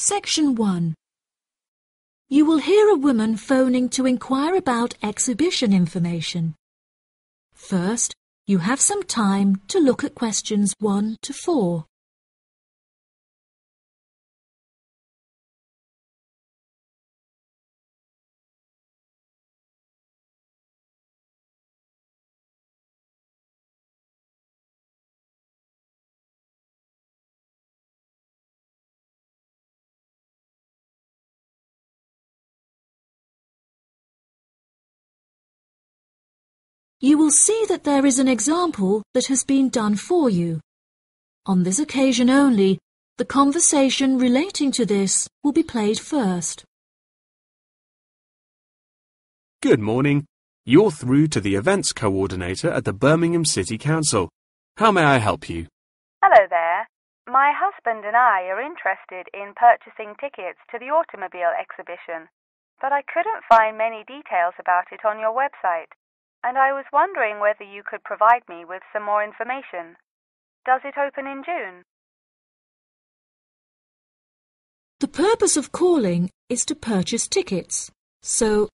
Section 1. You will hear a woman phoning to inquire about exhibition information. First, you have some time to look at questions 1 to 4. You will see that there is an example that has been done for you. On this occasion only, the conversation relating to this will be played first. Good morning. You're through to the events coordinator at the Birmingham City Council. How may I help you? Hello there. My husband and I are interested in purchasing tickets to the automobile exhibition, but I couldn't find many details about it on your website and I was wondering whether you could provide me with some more information. Does it open in June? The purpose of calling is to purchase tickets, so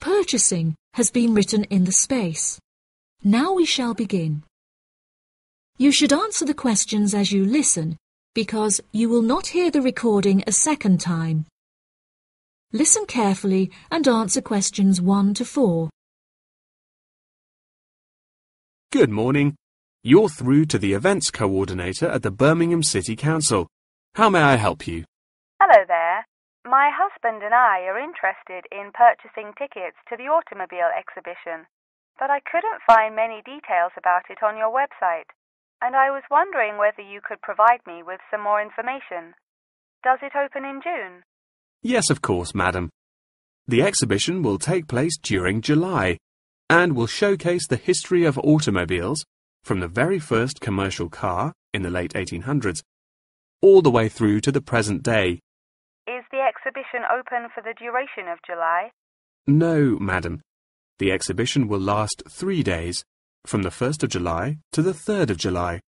purchasing has been written in the space. Now we shall begin. You should answer the questions as you listen, because you will not hear the recording a second time. Listen carefully and answer questions 1 to 4. Good morning. You're through to the events coordinator at the Birmingham City Council. How may I help you? Hello there. My husband and I are interested in purchasing tickets to the automobile exhibition, but I couldn't find many details about it on your website, and I was wondering whether you could provide me with some more information. Does it open in June? Yes, of course, madam. The exhibition will take place during July and will showcase the history of automobiles from the very first commercial car in the late 1800s all the way through to the present day. Is the exhibition open for the duration of July? No, madam. The exhibition will last three days, from the 1st of July to the 3rd of July.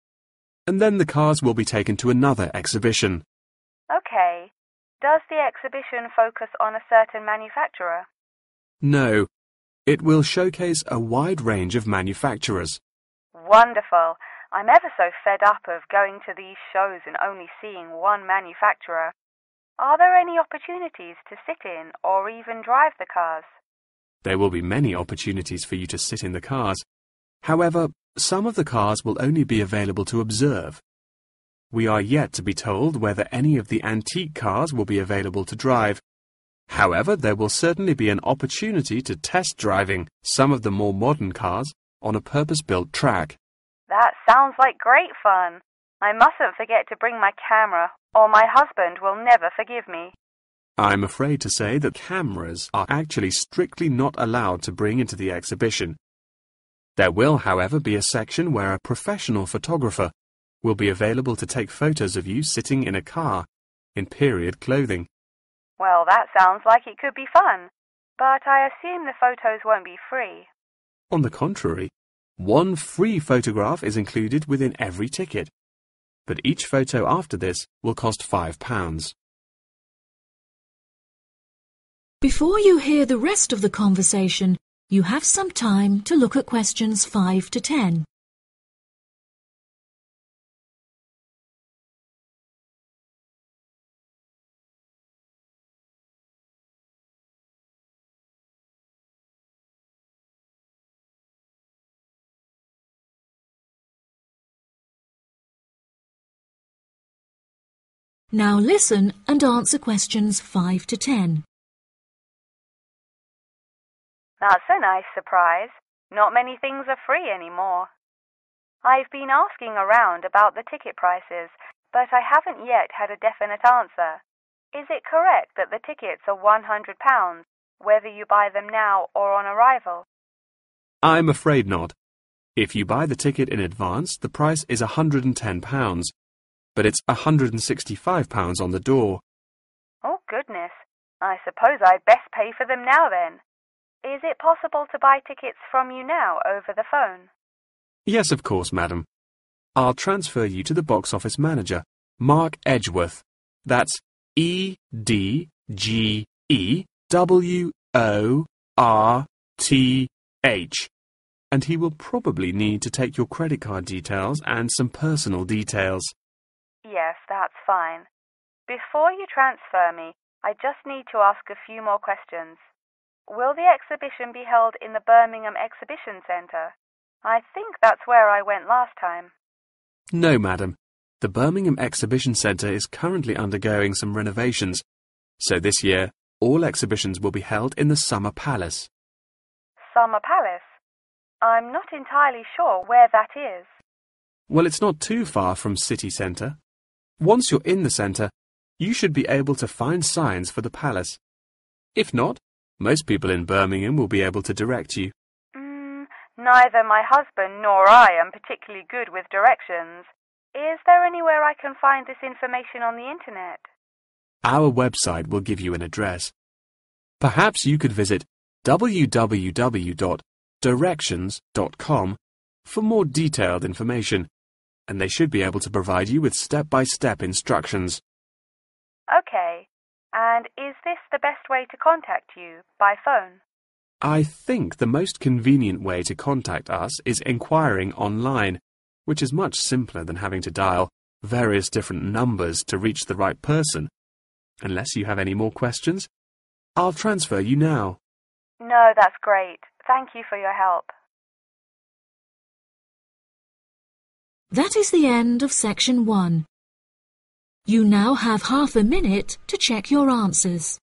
And then the cars will be taken to another exhibition. Okay. Does the exhibition focus on a certain manufacturer? No, it will showcase a wide range of manufacturers. Wonderful. I'm ever so fed up of going to these shows and only seeing one manufacturer. Are there any opportunities to sit in or even drive the cars? There will be many opportunities for you to sit in the cars. However, some of the cars will only be available to observe. We are yet to be told whether any of the antique cars will be available to drive, However, there will certainly be an opportunity to test driving some of the more modern cars on a purpose-built track. That sounds like great fun. I mustn't forget to bring my camera, or my husband will never forgive me. I'm afraid to say that cameras are actually strictly not allowed to bring into the exhibition. There will, however, be a section where a professional photographer will be available to take photos of you sitting in a car in period clothing. Well, that sounds like it could be fun, but I assume the photos won't be free. On the contrary, one free photograph is included within every ticket, but each photo after this will cost £5. Before you hear the rest of the conversation, you have some time to look at questions 5 to 10. Now listen and answer questions 5 to 10. That's a nice surprise. Not many things are free anymore. I've been asking around about the ticket prices, but I haven't yet had a definite answer. Is it correct that the tickets are £100, whether you buy them now or on arrival? I'm afraid not. If you buy the ticket in advance, the price is £110 but it's £165 on the door. Oh, goodness. I suppose I'd best pay for them now then. Is it possible to buy tickets from you now over the phone? Yes, of course, madam. I'll transfer you to the box office manager, Mark Edgeworth. That's E D G E W O R T H. And he will probably need to take your credit card details and some personal details. Yes, that's fine. Before you transfer me, I just need to ask a few more questions. Will the exhibition be held in the Birmingham Exhibition Centre? I think that's where I went last time. No, madam. The Birmingham Exhibition Centre is currently undergoing some renovations, so this year all exhibitions will be held in the Summer Palace. Summer Palace? I'm not entirely sure where that is. Well, it's not too far from City Centre. Once you're in the centre, you should be able to find signs for the palace. If not, most people in Birmingham will be able to direct you. Mm, neither my husband nor I am particularly good with directions. Is there anywhere I can find this information on the internet? Our website will give you an address. Perhaps you could visit www.directions.com for more detailed information, and they should be able to provide you with step-by-step instructions. Okay. And is this the best way to contact you? By phone? I think the most convenient way to contact us is inquiring online, which is much simpler than having to dial various different numbers to reach the right person. Unless you have any more questions, I'll transfer you now. No, that's great. Thank you for your help. That is the end of section one. You now have half a minute to check your answers.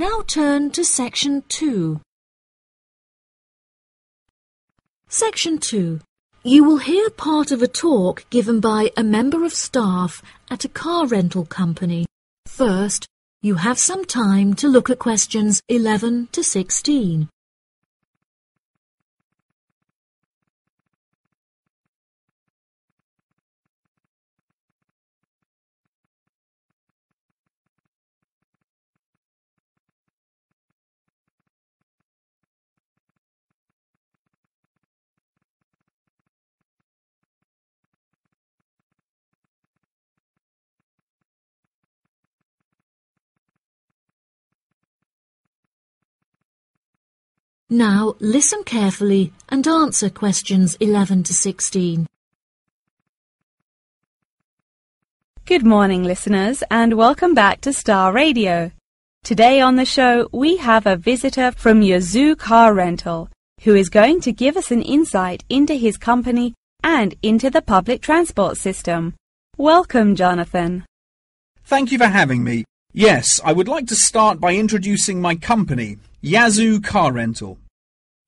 Now turn to section 2. Section 2. You will hear part of a talk given by a member of staff at a car rental company. First, you have some time to look at questions 11 to 16. Now listen carefully and answer questions 11 to 16. Good morning, listeners, and welcome back to Star Radio. Today on the show, we have a visitor from Yazoo Car Rental who is going to give us an insight into his company and into the public transport system. Welcome, Jonathan. Thank you for having me. Yes, I would like to start by introducing my company, Yazoo Car Rental.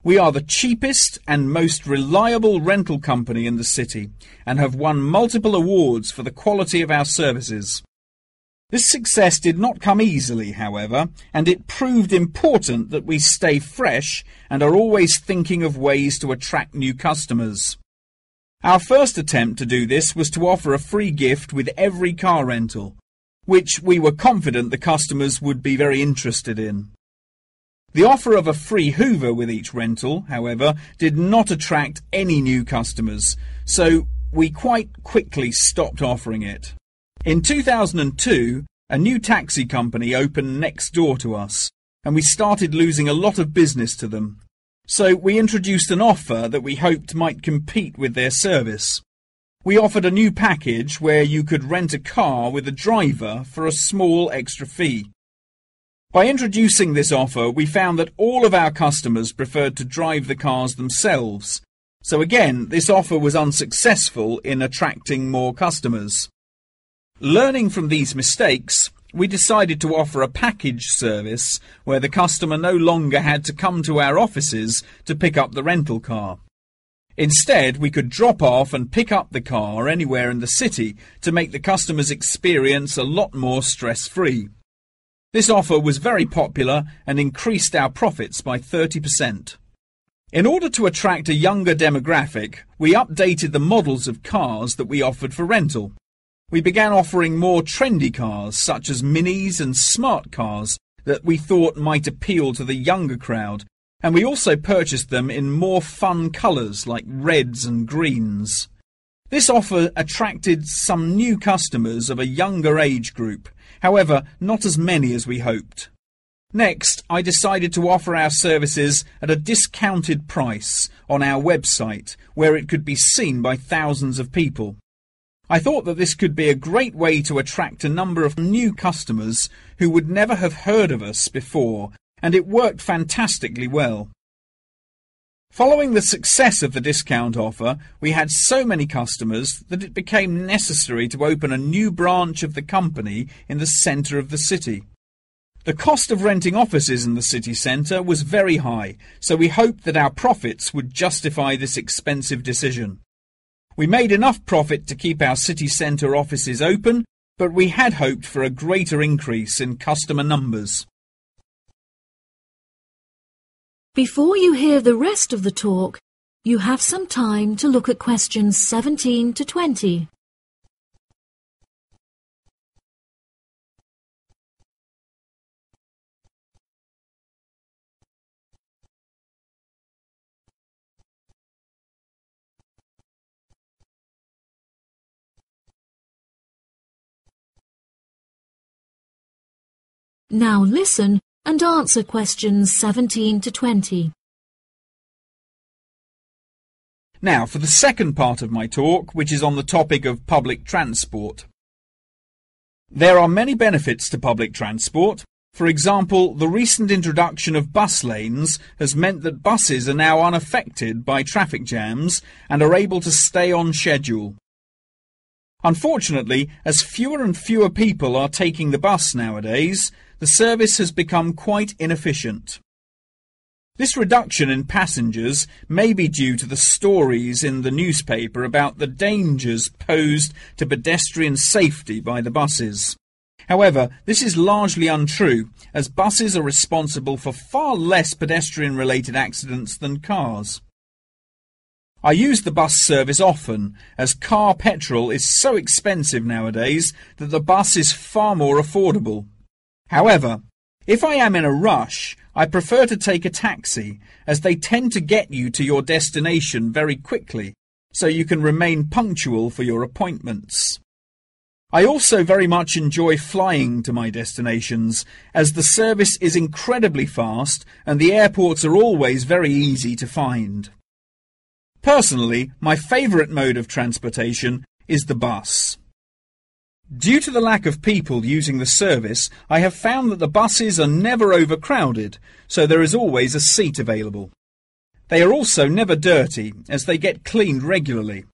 We are the cheapest and most reliable rental company in the city and have won multiple awards for the quality of our services. This success did not come easily, however, and it proved important that we stay fresh and are always thinking of ways to attract new customers. Our first attempt to do this was to offer a free gift with every car rental, which we were confident the customers would be very interested in. The offer of a free Hoover with each rental, however, did not attract any new customers, so we quite quickly stopped offering it. In 2002, a new taxi company opened next door to us, and we started losing a lot of business to them. So we introduced an offer that we hoped might compete with their service. We offered a new package where you could rent a car with a driver for a small extra fee. By introducing this offer, we found that all of our customers preferred to drive the cars themselves. So again, this offer was unsuccessful in attracting more customers. Learning from these mistakes, we decided to offer a package service where the customer no longer had to come to our offices to pick up the rental car. Instead, we could drop off and pick up the car anywhere in the city to make the customer's experience a lot more stress-free. This offer was very popular and increased our profits by 30%. In order to attract a younger demographic, we updated the models of cars that we offered for rental. We began offering more trendy cars, such as minis and smart cars, that we thought might appeal to the younger crowd, and we also purchased them in more fun colours like reds and greens. This offer attracted some new customers of a younger age group, however, not as many as we hoped. Next, I decided to offer our services at a discounted price on our website where it could be seen by thousands of people. I thought that this could be a great way to attract a number of new customers who would never have heard of us before, and it worked fantastically well. Following the success of the discount offer, we had so many customers that it became necessary to open a new branch of the company in the centre of the city. The cost of renting offices in the city centre was very high, so we hoped that our profits would justify this expensive decision. We made enough profit to keep our city centre offices open, but we had hoped for a greater increase in customer numbers. Before you hear the rest of the talk, you have some time to look at questions 17 to 20. Now listen and answer questions 17 to 20. Now, for the second part of my talk, which is on the topic of public transport. There are many benefits to public transport. For example, the recent introduction of bus lanes has meant that buses are now unaffected by traffic jams and are able to stay on schedule. Unfortunately, as fewer and fewer people are taking the bus nowadays, the service has become quite inefficient. This reduction in passengers may be due to the stories in the newspaper about the dangers posed to pedestrian safety by the buses. However, this is largely untrue, as buses are responsible for far less pedestrian-related accidents than cars. I use the bus service often, as car petrol is so expensive nowadays that the bus is far more affordable. However, if I am in a rush, I prefer to take a taxi, as they tend to get you to your destination very quickly, so you can remain punctual for your appointments. I also very much enjoy flying to my destinations, as the service is incredibly fast and the airports are always very easy to find. Personally, my favourite mode of transportation is the bus. Due to the lack of people using the service, I have found that the buses are never overcrowded, so there is always a seat available. They are also never dirty, as they get cleaned regularly.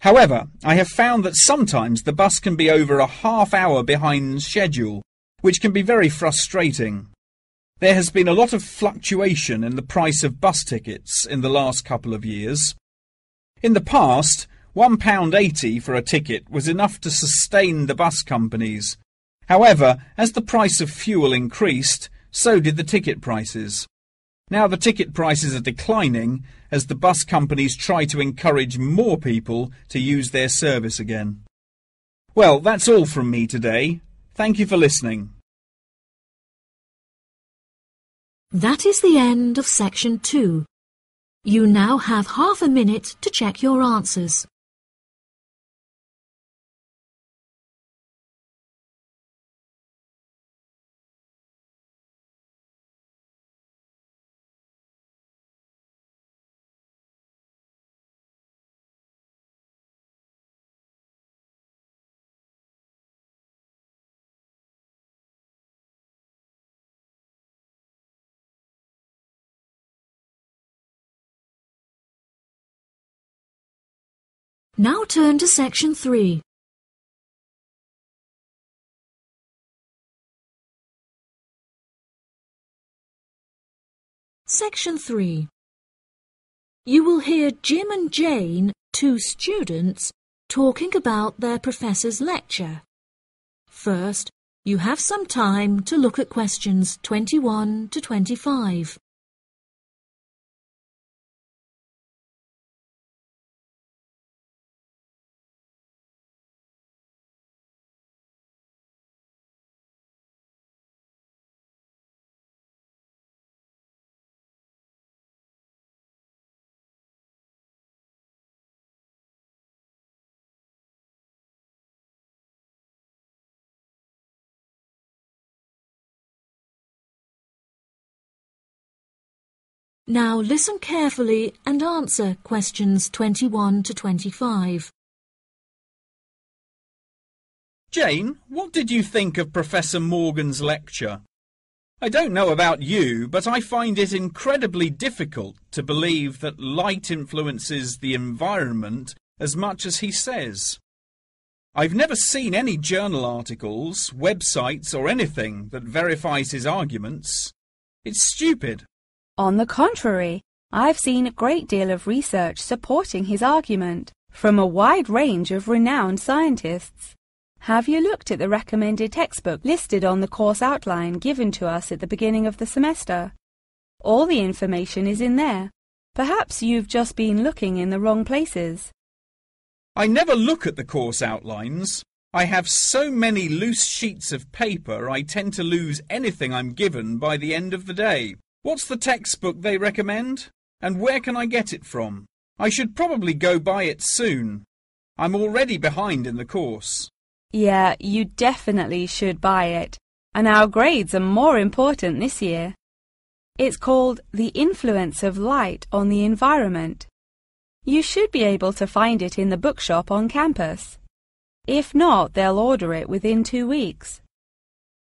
However, I have found that sometimes the bus can be over a half hour behind schedule, which can be very frustrating. There has been a lot of fluctuation in the price of bus tickets in the last couple of years. In the past, £1.80 for a ticket was enough to sustain the bus companies. However, as the price of fuel increased, so did the ticket prices. Now the ticket prices are declining as the bus companies try to encourage more people to use their service again. Well, that's all from me today. Thank you for listening. That is the end of section two. You now have half a minute to check your answers. Now turn to section 3. Section 3. You will hear Jim and Jane, two students, talking about their professor's lecture. First, You have some time to look at questions 21 to 25. Now listen carefully and answer questions 21 to 25. Jane, what did you think of Professor Morgan's lecture? I don't know about you, but I find it incredibly difficult to believe that light influences the environment as much as he says. I've never seen any journal articles, websites or anything that verifies his arguments. It's stupid. On the contrary, I've seen a great deal of research supporting his argument from a wide range of renowned scientists. Have you looked at the recommended textbook listed on the course outline given to us at the beginning of the semester? All the information is in there. Perhaps you've just been looking in the wrong places. I never look at the course outlines. I have so many loose sheets of paper I tend to lose anything I'm given by the end of the day. What's the textbook they recommend? And where can I get it from? I should probably go buy it soon. I'm already behind in the course. Yeah, you definitely should buy it. And our grades are more important this year. It's called The Influence of Light on the Environment. You should be able to find it in the bookshop on campus. If not, they'll order it within two weeks.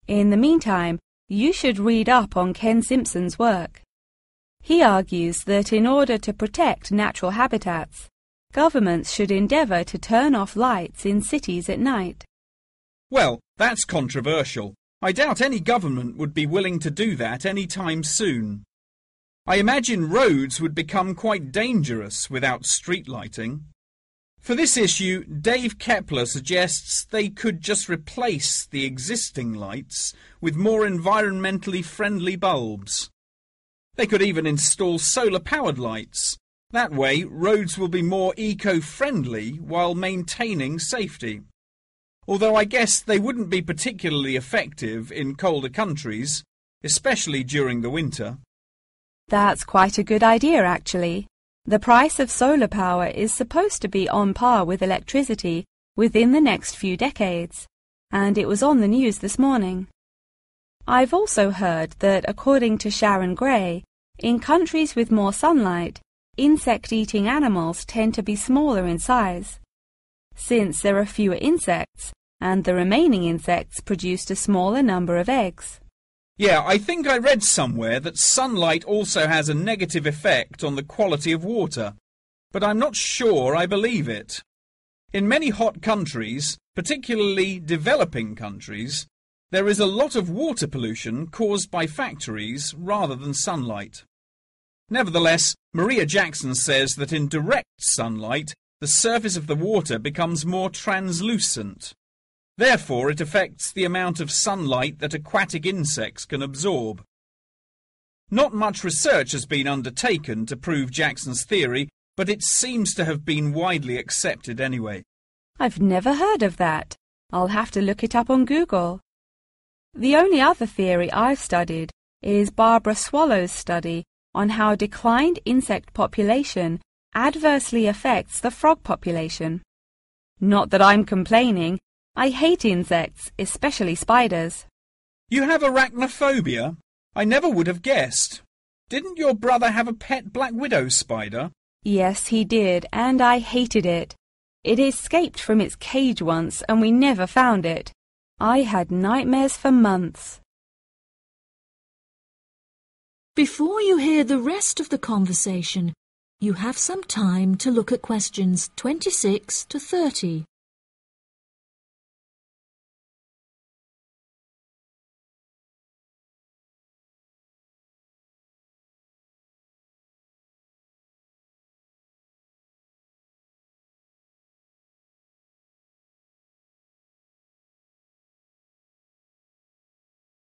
In the meantime, you should read up on Ken Simpson's work. He argues that in order to protect natural habitats, governments should endeavour to turn off lights in cities at night. Well, that's controversial. I doubt any government would be willing to do that any time soon. I imagine roads would become quite dangerous without street lighting. For this issue, Dave Kepler suggests they could just replace the existing lights with more environmentally friendly bulbs. They could even install solar-powered lights. That way, roads will be more eco-friendly while maintaining safety. Although I guess they wouldn't be particularly effective in colder countries, especially during the winter. That's quite a good idea, actually. The price of solar power is supposed to be on par with electricity within the next few decades, and it was on the news this morning. I've also heard that, according to Sharon Gray, in countries with more sunlight, insect-eating animals tend to be smaller in size. Since there are fewer insects, and the remaining insects produced a smaller number of eggs. Yeah, I think I read somewhere that sunlight also has a negative effect on the quality of water, but I'm not sure I believe it. In many hot countries, particularly developing countries, there is a lot of water pollution caused by factories rather than sunlight. Nevertheless, Maria Jackson says that in direct sunlight, the surface of the water becomes more translucent. Therefore, it affects the amount of sunlight that aquatic insects can absorb. Not much research has been undertaken to prove Jackson's theory, but it seems to have been widely accepted anyway. I've never heard of that. I'll have to look it up on Google. The only other theory I've studied is Barbara Swallow's study on how declined insect population adversely affects the frog population. Not that I'm complaining, I hate insects, especially spiders. You have arachnophobia? I never would have guessed. Didn't your brother have a pet black widow spider? Yes, he did, and I hated it. It escaped from its cage once, and we never found it. I had nightmares for months. Before you hear the rest of the conversation, you have some time to look at questions 26 to 30.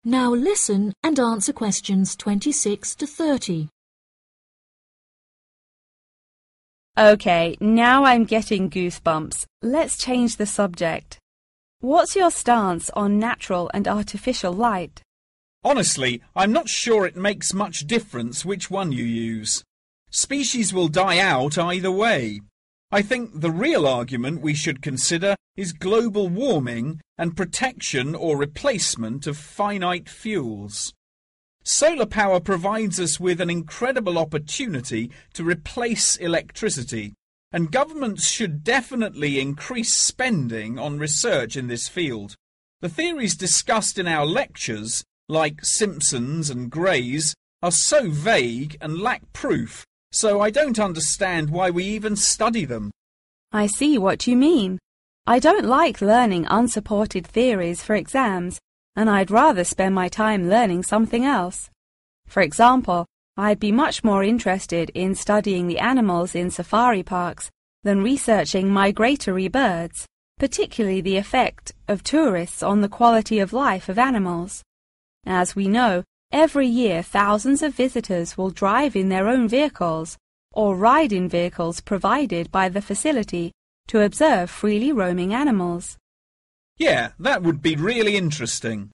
Now listen and answer questions 26 to 30. Okay, now I'm getting goosebumps. Let's change the subject. What's your stance on natural and artificial light? Honestly, I'm not sure it makes much difference which one you use. Species will die out either way. I think the real argument we should consider is global warming and protection or replacement of finite fuels. Solar power provides us with an incredible opportunity to replace electricity, and governments should definitely increase spending on research in this field. The theories discussed in our lectures like Simpson's and Gray's, are so vague and lack proof, so I don't understand why we even study them. I see what you mean. I don't like learning unsupported theories for exams, and I'd rather spend my time learning something else. For example, I'd be much more interested in studying the animals in safari parks than researching migratory birds, particularly the effect of tourists on the quality of life of animals. As we know, every year thousands of visitors will drive in their own vehicles or ride in vehicles provided by the facility to observe freely roaming animals. Yeah, that would be really interesting.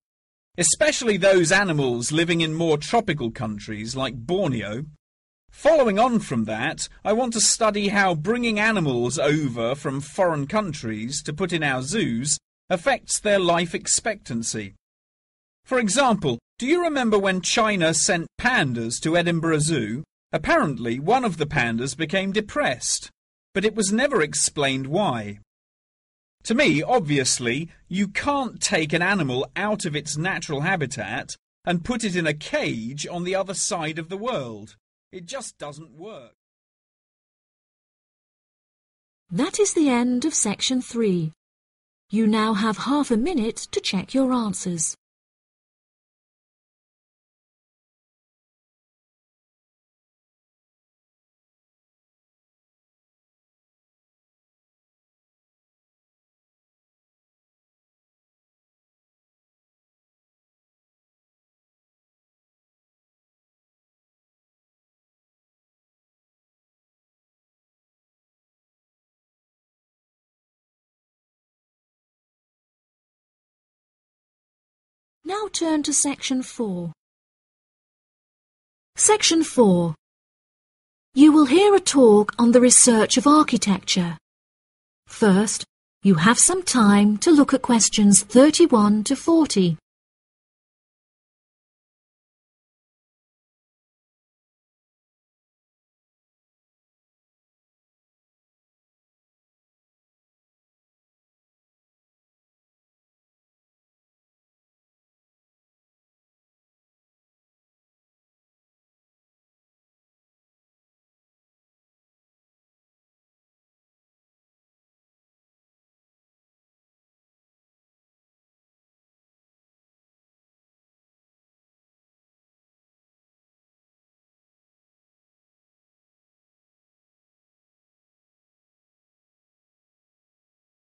Especially those animals living in more tropical countries like Borneo. Following on from that, I want to study how bringing animals over from foreign countries to put in our zoos affects their life expectancy. For example, do you remember when China sent pandas to Edinburgh Zoo? Apparently, one of the pandas became depressed, but it was never explained why. To me, obviously, you can't take an animal out of its natural habitat and put it in a cage on the other side of the world. It just doesn't work. That is the end of section 3. You now have half a minute to check your answers. Now turn to section 4. Section 4. You will hear a talk on the research of architecture. First, you have some time to look at questions 31 to 40.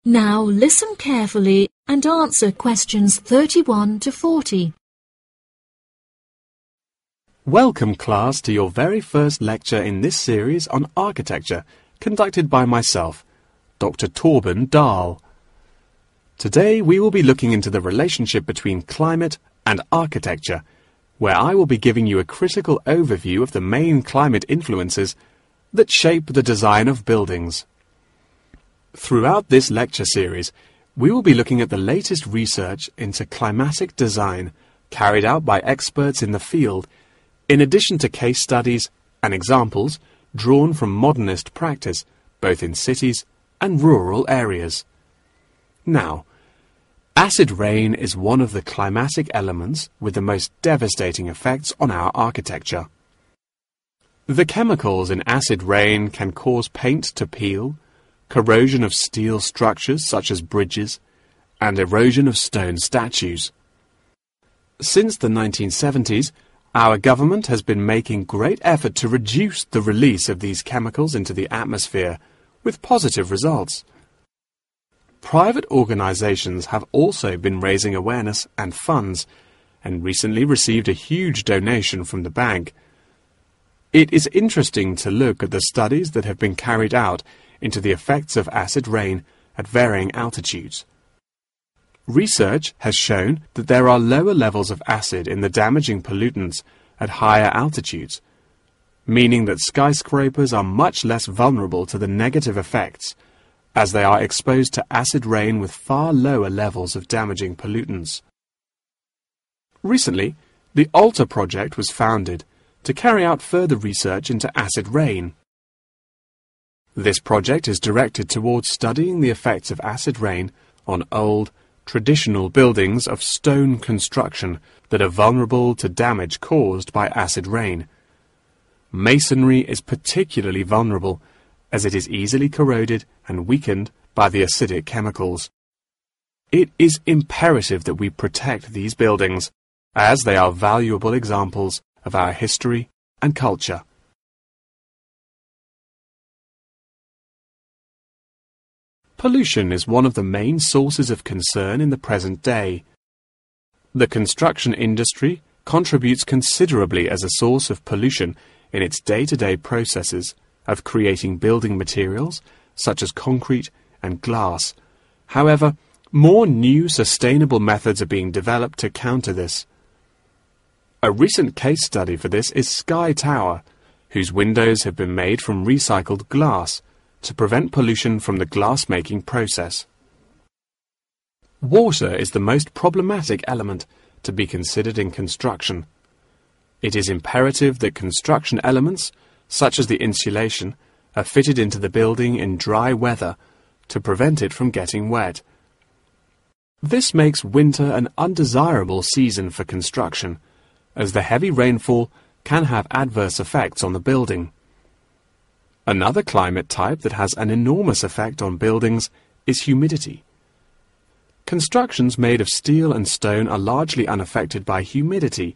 Now listen carefully and answer questions 31 to 40. Welcome class to your very first lecture in this series on architecture, conducted by myself, Dr. Torben Dahl. Today we will be looking into the relationship between climate and architecture, where I will be giving you a critical overview of the main climate influences that shape the design of buildings. Throughout this lecture series, we will be looking at the latest research into climatic design carried out by experts in the field, in addition to case studies and examples drawn from modernist practice, both in cities and rural areas. Now, acid rain is one of the climatic elements with the most devastating effects on our architecture. The chemicals in acid rain can cause paint to peel, corrosion of steel structures such as bridges, and erosion of stone statues. Since the 1970s, our government has been making great effort to reduce the release of these chemicals into the atmosphere, with positive results. Private organizations have also been raising awareness and funds, and recently received a huge donation from the bank. It is interesting to look at the studies that have been carried out into the effects of acid rain at varying altitudes. Research has shown that there are lower levels of acid in the damaging pollutants at higher altitudes, meaning that skyscrapers are much less vulnerable to the negative effects as they are exposed to acid rain with far lower levels of damaging pollutants. Recently, the ALTA project was founded to carry out further research into acid rain. This project is directed towards studying the effects of acid rain on old, traditional buildings of stone construction that are vulnerable to damage caused by acid rain. Masonry is particularly vulnerable as it is easily corroded and weakened by the acidic chemicals. It is imperative that we protect these buildings as they are valuable examples of our history and culture. Pollution is one of the main sources of concern in the present day. The construction industry contributes considerably as a source of pollution in its day-to-day processes of creating building materials such as concrete and glass. However, more new sustainable methods are being developed to counter this. A recent case study for this is Sky Tower, whose windows have been made from recycled glass to prevent pollution from the glass-making process. Water is the most problematic element to be considered in construction. It is imperative that construction elements, such as the insulation, are fitted into the building in dry weather to prevent it from getting wet. This makes winter an undesirable season for construction, as the heavy rainfall can have adverse effects on the building. Another climate type that has an enormous effect on buildings is humidity. Constructions made of steel and stone are largely unaffected by humidity.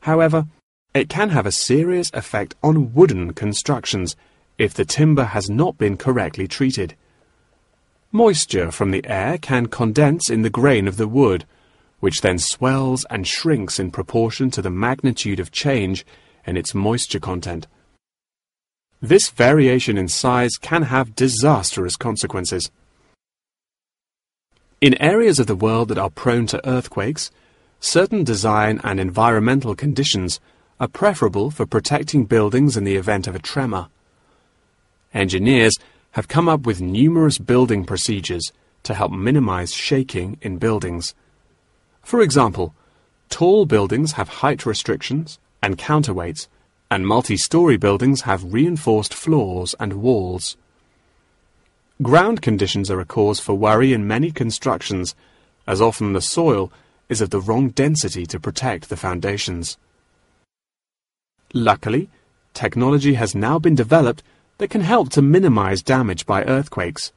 However, it can have a serious effect on wooden constructions if the timber has not been correctly treated. Moisture from the air can condense in the grain of the wood, which then swells and shrinks in proportion to the magnitude of change in its moisture content. This variation in size can have disastrous consequences. In areas of the world that are prone to earthquakes, certain design and environmental conditions are preferable for protecting buildings in the event of a tremor. Engineers have come up with numerous building procedures to help minimize shaking in buildings. For example, tall buildings have height restrictions and counterweights and multi-story buildings have reinforced floors and walls. Ground conditions are a cause for worry in many constructions, as often the soil is of the wrong density to protect the foundations. Luckily, technology has now been developed that can help to minimize damage by earthquakes.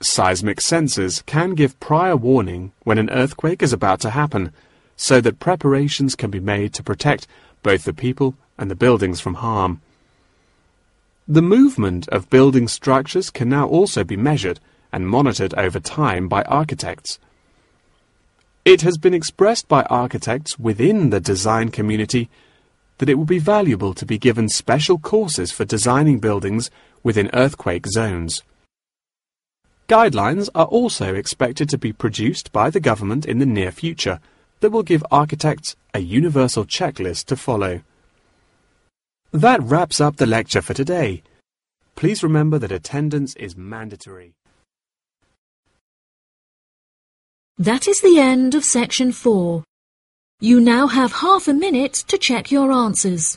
Seismic sensors can give prior warning when an earthquake is about to happen, so that preparations can be made to protect both the people and the buildings from harm. The movement of building structures can now also be measured and monitored over time by architects. It has been expressed by architects within the design community that it would be valuable to be given special courses for designing buildings within earthquake zones. Guidelines are also expected to be produced by the government in the near future that will give architects a universal checklist to follow. That wraps up the lecture for today. Please remember that attendance is mandatory. That is the end of section 4. You now have half a minute to check your answers.